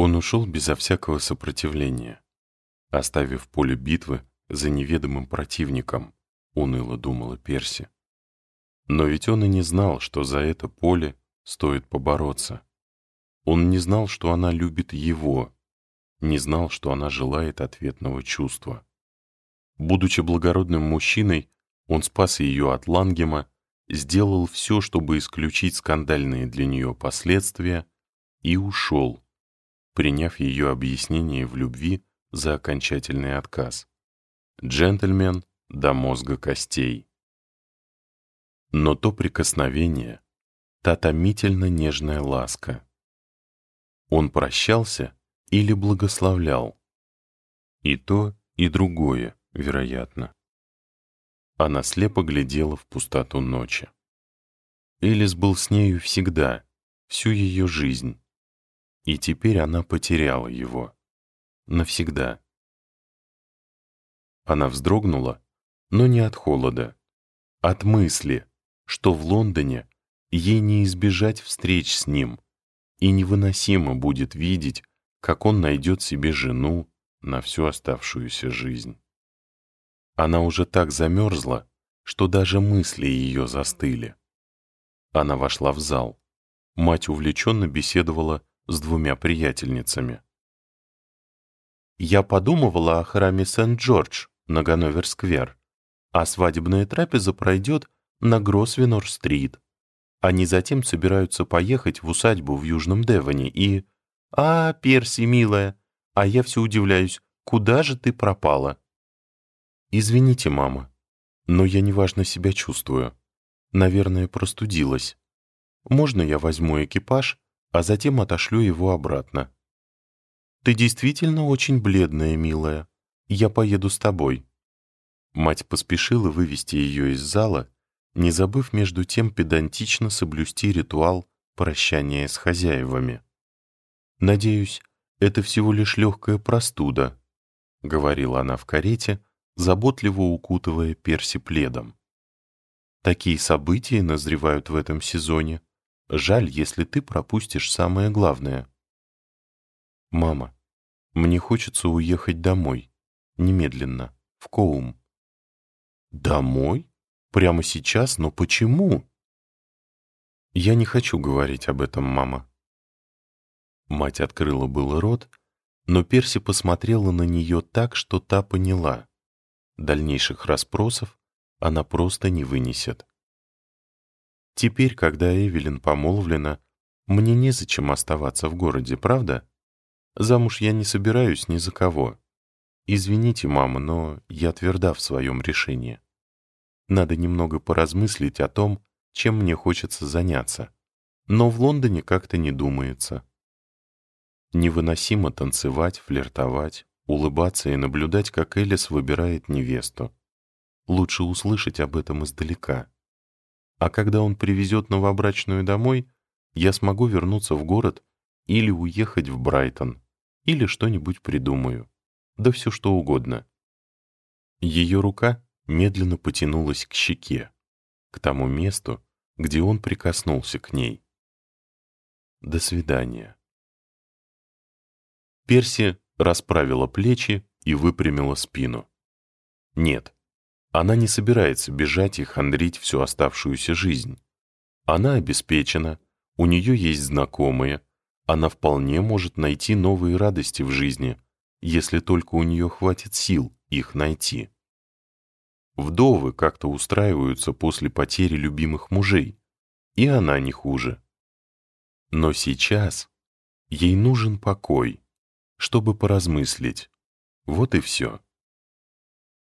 Он ушел безо всякого сопротивления, оставив поле битвы за неведомым противником, уныло думала Перси. Но ведь он и не знал, что за это поле стоит побороться. Он не знал, что она любит его, не знал, что она желает ответного чувства. Будучи благородным мужчиной, он спас ее от Лангема, сделал все, чтобы исключить скандальные для нее последствия, и ушел, приняв ее объяснение в любви за окончательный отказ. Джентльмен до мозга костей. Но то прикосновение, та томительно нежная ласка. Он прощался или благословлял. И то, и другое, вероятно. Она слепо глядела в пустоту ночи. Элис был с нею всегда, всю ее жизнь. И теперь она потеряла его. Навсегда. Она вздрогнула, но не от холода, от мысли, что в Лондоне ей не избежать встреч с ним, и невыносимо будет видеть, как он найдет себе жену на всю оставшуюся жизнь. Она уже так замерзла, что даже мысли ее застыли. Она вошла в зал. Мать увлеченно беседовала с двумя приятельницами. «Я подумывала о храме Сент-Джордж на Ганновер-сквер, а свадебная трапеза пройдет на Гросвенор-стрит. Они затем собираются поехать в усадьбу в Южном Девоне и... А, Перси, милая, а я все удивляюсь, куда же ты пропала?» «Извините, мама, но я неважно себя чувствую. Наверное, простудилась. Можно я возьму экипаж, а затем отошлю его обратно?» «Ты действительно очень бледная, милая. Я поеду с тобой». Мать поспешила вывести ее из зала, не забыв между тем педантично соблюсти ритуал прощания с хозяевами. «Надеюсь, это всего лишь легкая простуда», — говорила она в карете, заботливо укутывая Перси пледом. Такие события назревают в этом сезоне. Жаль, если ты пропустишь самое главное. Мама, мне хочется уехать домой. Немедленно. В Коум. Домой? Прямо сейчас? Но почему? Я не хочу говорить об этом, мама. Мать открыла было рот, но Перси посмотрела на нее так, что та поняла. Дальнейших расспросов она просто не вынесет. Теперь, когда Эвелин помолвлена, мне незачем оставаться в городе, правда? Замуж я не собираюсь ни за кого. Извините, мама, но я тверда в своем решении. Надо немного поразмыслить о том, чем мне хочется заняться. Но в Лондоне как-то не думается. Невыносимо танцевать, флиртовать, улыбаться и наблюдать, как Элис выбирает невесту. Лучше услышать об этом издалека. А когда он привезет новобрачную домой, я смогу вернуться в город или уехать в Брайтон, или что-нибудь придумаю. Да все что угодно. Ее рука медленно потянулась к щеке, к тому месту, где он прикоснулся к ней. До свидания. Перси расправила плечи и выпрямила спину. Нет, она не собирается бежать и хандрить всю оставшуюся жизнь. Она обеспечена, у нее есть знакомые, она вполне может найти новые радости в жизни, если только у нее хватит сил их найти. Вдовы как-то устраиваются после потери любимых мужей, и она не хуже. Но сейчас ей нужен покой, чтобы поразмыслить. Вот и все.